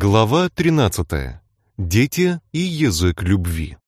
Глава 13. Дети и язык любви.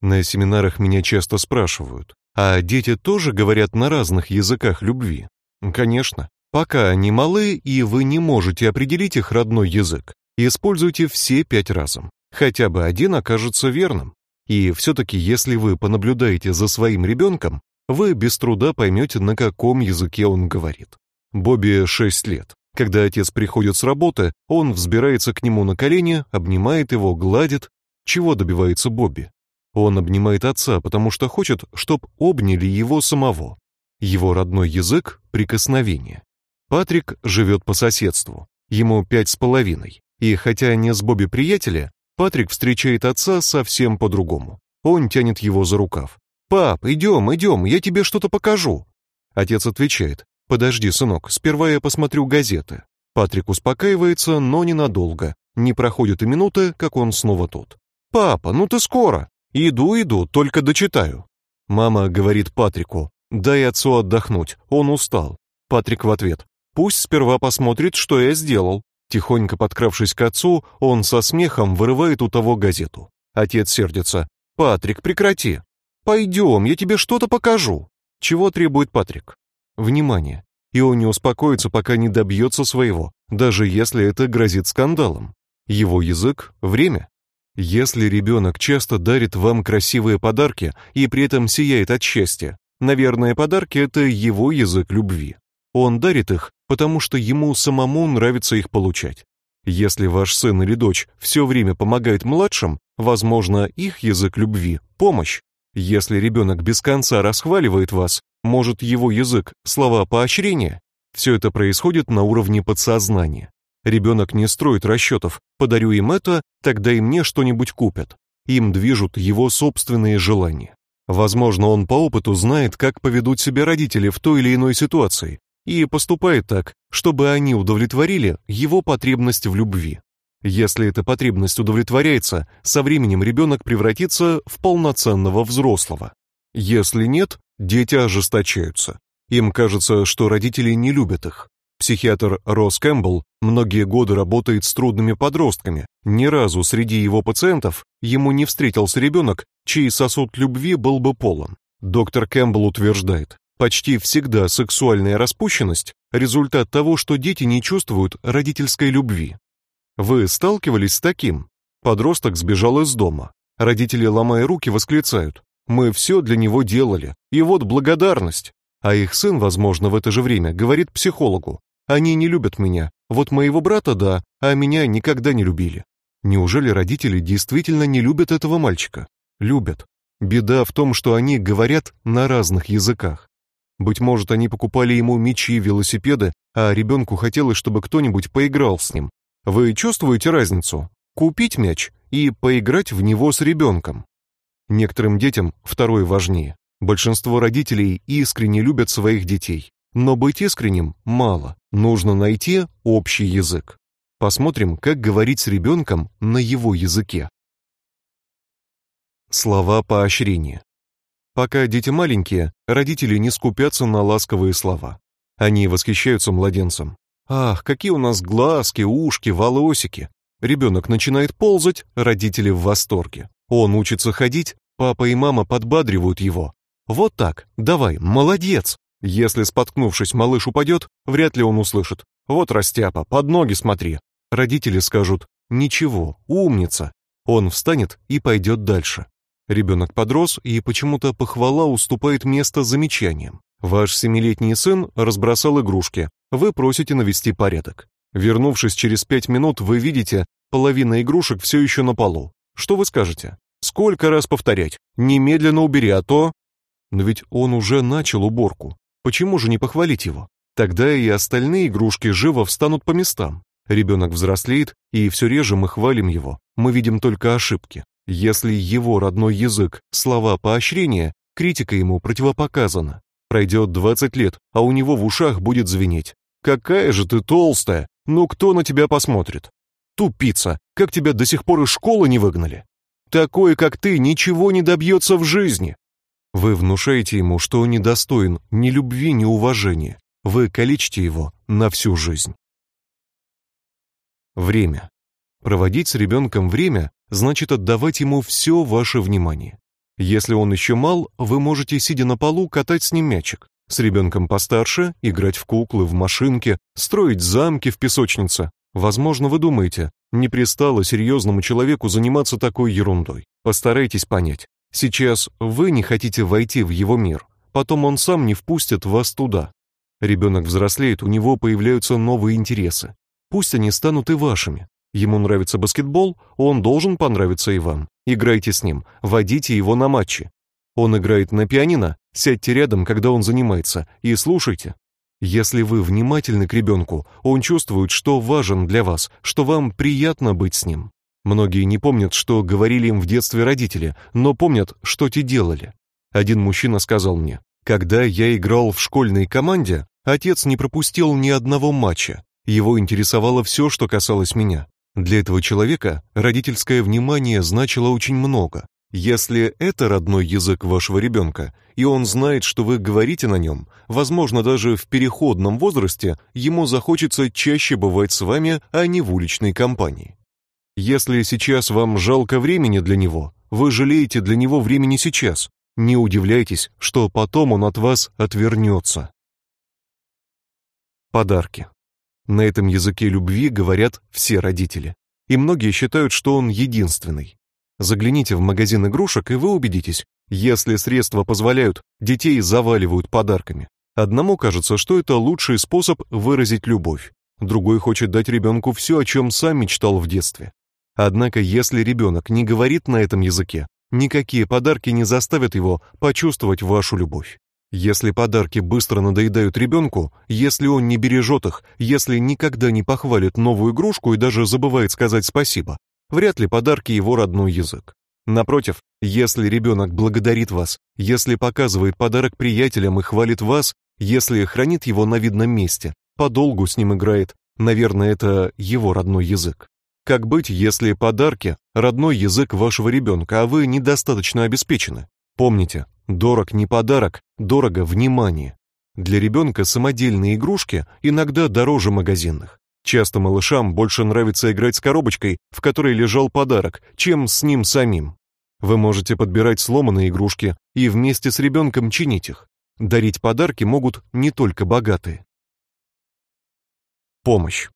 На семинарах меня часто спрашивают: "А дети тоже говорят на разных языках любви?" Конечно. Пока они малы и вы не можете определить их родной язык, используйте все пять разом. Хотя бы один окажется верным. И все таки если вы понаблюдаете за своим ребенком, вы без труда поймете, на каком языке он говорит. Бобби 6 лет. Когда отец приходит с работы, он взбирается к нему на колени, обнимает его, гладит. Чего добивается Бобби? Он обнимает отца, потому что хочет, чтоб обняли его самого. Его родной язык прикосновение. Патрик живет по соседству. Ему пять с половиной. И хотя они с Бобби приятели, Патрик встречает отца совсем по-другому. Он тянет его за рукав. «Пап, идем, идем, я тебе что-то покажу». Отец отвечает, Подожди, сынок, сперва я посмотрю газеты. Патрик успокаивается, но ненадолго. Не проходит и минуты, как он снова тут. Папа, ну ты скоро. Иду, иду, только дочитаю. Мама говорит Патрику: "Дай отцу отдохнуть, он устал". Патрик в ответ: "Пусть сперва посмотрит, что я сделал". Тихонько подкравшись к отцу, он со смехом вырывает у того газету. Отец сердится: "Патрик, прекрати. Пойдем, я тебе что-то покажу". Чего требует Патрик? Внимание, и он не успокоится, пока не добьется своего, даже если это грозит скандалом. Его язык время. Если ребенок часто дарит вам красивые подарки и при этом сияет от счастья, наверное, подарки это его язык любви. Он дарит их, потому что ему самому нравится их получать. Если ваш сын или дочь все время помогает младшим, возможно, их язык любви помощь. Если ребенок без конца расхваливает вас, может, его язык слова поощрения? Все это происходит на уровне подсознания. Ребенок не строит расчетов. Подарю им это, тогда и мне что-нибудь купят. Им движут его собственные желания. Возможно, он по опыту знает, как поведут себя родители в той или иной ситуации, и поступает так, чтобы они удовлетворили его потребность в любви. Если эта потребность удовлетворяется, со временем ребенок превратится в полноценного взрослого. Если нет, дети ожесточаются. Им кажется, что родители не любят их. Психиатр Росс Кэмпбелл многие годы работает с трудными подростками. Ни разу среди его пациентов ему не встретился ребенок, чей сосуд любви был бы полон. Доктор Кэмпбелл утверждает, почти всегда сексуальная распущенность результат того, что дети не чувствуют родительской любви. Вы сталкивались с таким? Подросток сбежал из дома. Родители, ломая руки, восклицают: мы все для него делали. И вот благодарность. А их сын, возможно, в это же время говорит психологу: "Они не любят меня. Вот моего брата да, а меня никогда не любили". Неужели родители действительно не любят этого мальчика? Любят. Беда в том, что они говорят на разных языках. Быть может, они покупали ему мячи и велосипеды, а ребенку хотелось, чтобы кто-нибудь поиграл с ним. Вы чувствуете разницу? Купить мяч и поиграть в него с ребенком. Некоторым детям второе важнее. Большинство родителей искренне любят своих детей, но быть искренним мало. Нужно найти общий язык. Посмотрим, как говорить с ребенком на его языке. Слова поощрения. Пока дети маленькие, родители не скупятся на ласковые слова. Они восхищаются младенцем. Ах, какие у нас глазки, ушки, волосики. Ребенок начинает ползать, родители в восторге. Он учится ходить, папа и мама подбадривают его. Вот так, давай, молодец. Если споткнувшись, малыш упадет, вряд ли он услышит. Вот растяпа, под ноги смотри. Родители скажут: "Ничего, умница". Он встанет и пойдет дальше. Ребенок подрос, и почему-то похвала уступает место замечаниям. Ваш семилетний сын разбросал игрушки. Вы просите навести порядок. Вернувшись через пять минут, вы видите, половина игрушек все еще на полу. Что вы скажете? Сколько раз повторять? Немедленно убери, а то... Но ведь он уже начал уборку. Почему же не похвалить его? Тогда и остальные игрушки живо встанут по местам. Ребенок взрослеет, и все реже мы хвалим его. Мы видим только ошибки. Если его родной язык слова поощрения, критика ему противопоказана. Пройдет 20 лет, а у него в ушах будет звенеть: "Какая же ты толстая! Ну кто на тебя посмотрит?" Тупица, как тебя до сих пор из школы не выгнали? Такой, как ты, ничего не добьется в жизни. Вы внушаете ему, что он недостоин ни любви, ни уважения. Вы калечите его на всю жизнь. Время. Проводить с ребенком время значит отдавать ему все ваше внимание. Если он еще мал, вы можете сидя на полу катать с ним мячик. С ребенком постарше играть в куклы, в машинки, строить замки в песочнице. Возможно, вы думаете, не пристало серьезному человеку заниматься такой ерундой. Постарайтесь понять. Сейчас вы не хотите войти в его мир, потом он сам не впустит вас туда. Ребенок взрослеет, у него появляются новые интересы. Пусть они станут и вашими. Ему нравится баскетбол, он должен понравиться и вам. Играйте с ним, водите его на матчи. Он играет на пианино, сядьте рядом, когда он занимается, и слушайте. Если вы внимательны к ребенку, он чувствует, что важен для вас, что вам приятно быть с ним. Многие не помнят, что говорили им в детстве родители, но помнят, что те делали. Один мужчина сказал мне: "Когда я играл в школьной команде, отец не пропустил ни одного матча. Его интересовало все, что касалось меня. Для этого человека родительское внимание значило очень много. Если это родной язык вашего ребенка, и он знает, что вы говорите на нем, возможно, даже в переходном возрасте ему захочется чаще бывать с вами, а не в уличной компании. Если сейчас вам жалко времени для него, вы жалеете для него времени сейчас. Не удивляйтесь, что потом он от вас отвернется. Подарки. На этом языке любви говорят все родители, и многие считают, что он единственный. Загляните в магазин игрушек, и вы убедитесь, если средства позволяют, детей заваливают подарками. Одному кажется, что это лучший способ выразить любовь. Другой хочет дать ребенку все, о чем сам мечтал в детстве. Однако, если ребенок не говорит на этом языке, никакие подарки не заставят его почувствовать вашу любовь. Если подарки быстро надоедают ребенку, если он не бережет их, если никогда не похвалит новую игрушку и даже забывает сказать спасибо, вряд ли подарки его родной язык. Напротив, если ребенок благодарит вас, если показывает подарок приятелям и хвалит вас, если хранит его на видном месте, подолгу с ним играет, наверное, это его родной язык. Как быть, если подарки родной язык вашего ребенка, а вы недостаточно обеспечены? Помните, дорог не подарок, дорого внимание. Для ребенка самодельные игрушки иногда дороже магазинных. Часто малышам больше нравится играть с коробочкой, в которой лежал подарок, чем с ним самим. Вы можете подбирать сломанные игрушки и вместе с ребенком чинить их. Дарить подарки могут не только богатые. Помощь.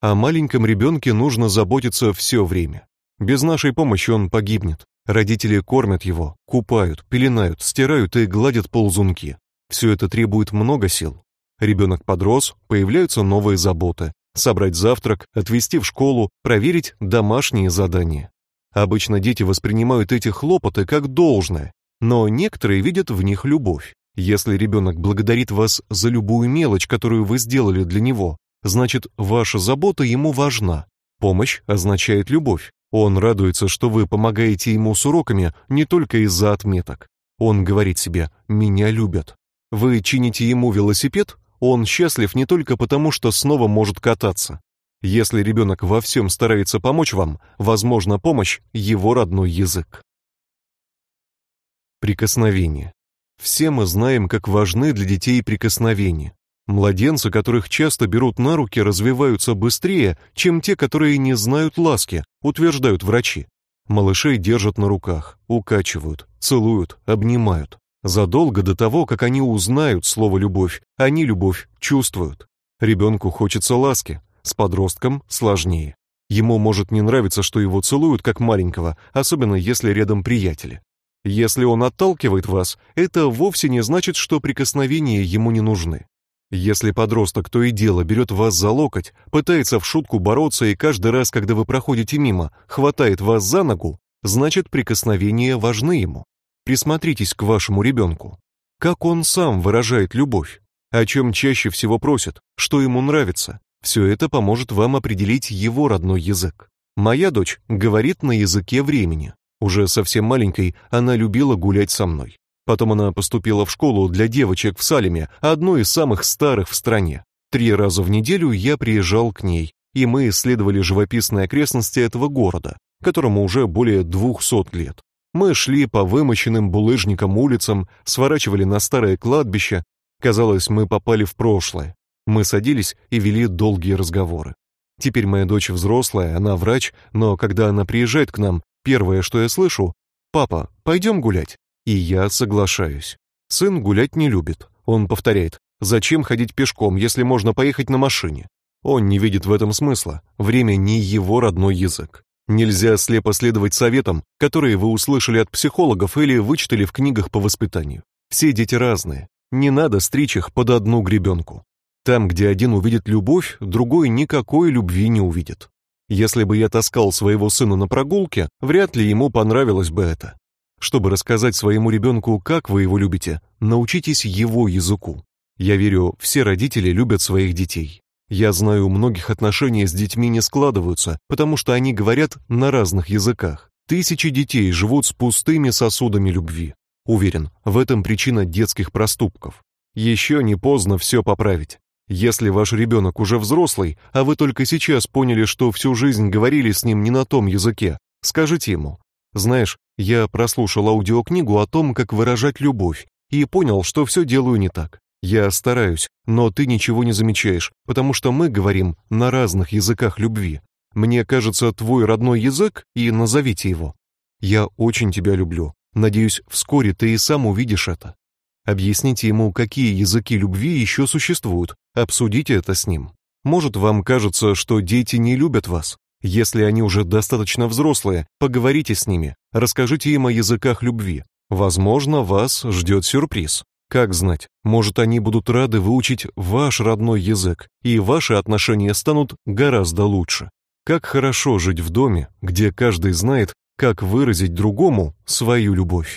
О маленьком ребенке нужно заботиться все время. Без нашей помощи он погибнет. Родители кормят его, купают, пеленают, стирают и гладят ползунки. Все это требует много сил. Ребенок подрос, появляются новые заботы, собрать завтрак, отвезти в школу, проверить домашние задания. Обычно дети воспринимают эти хлопоты как должное, но некоторые видят в них любовь. Если ребенок благодарит вас за любую мелочь, которую вы сделали для него, значит, ваша забота ему важна. Помощь означает любовь. Он радуется, что вы помогаете ему с уроками не только из-за отметок. Он говорит себе: "Меня любят". Вы чините ему велосипед, он счастлив не только потому, что снова может кататься. Если ребенок во всем старается помочь вам, возможно, помощь его родной язык. Прикосновение. Все мы знаем, как важны для детей прикосновения. Младенцы, которых часто берут на руки, развиваются быстрее, чем те, которые не знают ласки, утверждают врачи. Малышей держат на руках, укачивают, целуют, обнимают. Задолго до того, как они узнают слово любовь, они любовь чувствуют. Ребенку хочется ласки, с подростком сложнее. Ему может не нравиться, что его целуют как маленького, особенно если рядом приятели. Если он отталкивает вас, это вовсе не значит, что прикосновения ему не нужны. Если подросток то и дело берет вас за локоть, пытается в шутку бороться и каждый раз, когда вы проходите мимо, хватает вас за ногу, значит прикосновения важны ему. Присмотритесь к вашему ребенку. Как он сам выражает любовь? О чем чаще всего просит? Что ему нравится? Все это поможет вам определить его родной язык. Моя дочь говорит на языке времени. Уже совсем маленькой она любила гулять со мной. Потом она поступила в школу для девочек в Салеме, одной из самых старых в стране. Три раза в неделю я приезжал к ней, и мы исследовали живописные окрестности этого города, которому уже более двухсот лет. Мы шли по вымощенным булыжником улицам, сворачивали на старое кладбище. Казалось, мы попали в прошлое. Мы садились и вели долгие разговоры. Теперь моя дочь взрослая, она врач, но когда она приезжает к нам, первое, что я слышу: "Папа, пойдем гулять". И я соглашаюсь. Сын гулять не любит. Он повторяет: "Зачем ходить пешком, если можно поехать на машине?" Он не видит в этом смысла. Время не его родной язык. Нельзя слепо следовать советам, которые вы услышали от психологов или вычитали в книгах по воспитанию. Все дети разные. Не надо стричь их под одну гребенку. Там, где один увидит любовь, другой никакой любви не увидит. Если бы я таскал своего сына на прогулке, вряд ли ему понравилось бы это. Чтобы рассказать своему ребенку, как вы его любите, научитесь его языку. Я верю, все родители любят своих детей. Я знаю, у многих отношения с детьми не складываются, потому что они говорят на разных языках. Тысячи детей живут с пустыми сосудами любви. Уверен, в этом причина детских проступков. Еще не поздно все поправить. Если ваш ребенок уже взрослый, а вы только сейчас поняли, что всю жизнь говорили с ним не на том языке, скажите ему: "Знаешь, я прослушал аудиокнигу о том, как выражать любовь, и понял, что все делаю не так. Я стараюсь, но ты ничего не замечаешь, потому что мы говорим на разных языках любви. Мне кажется, твой родной язык, и назовите его. Я очень тебя люблю. Надеюсь, вскоре ты и сам увидишь это. Объясните ему, какие языки любви еще существуют. Обсудите это с ним. Может, вам кажется, что дети не любят вас. Если они уже достаточно взрослые, поговорите с ними, расскажите им о языках любви. Возможно, вас ждет сюрприз. Как знать, может, они будут рады выучить ваш родной язык, и ваши отношения станут гораздо лучше. Как хорошо жить в доме, где каждый знает, как выразить другому свою любовь.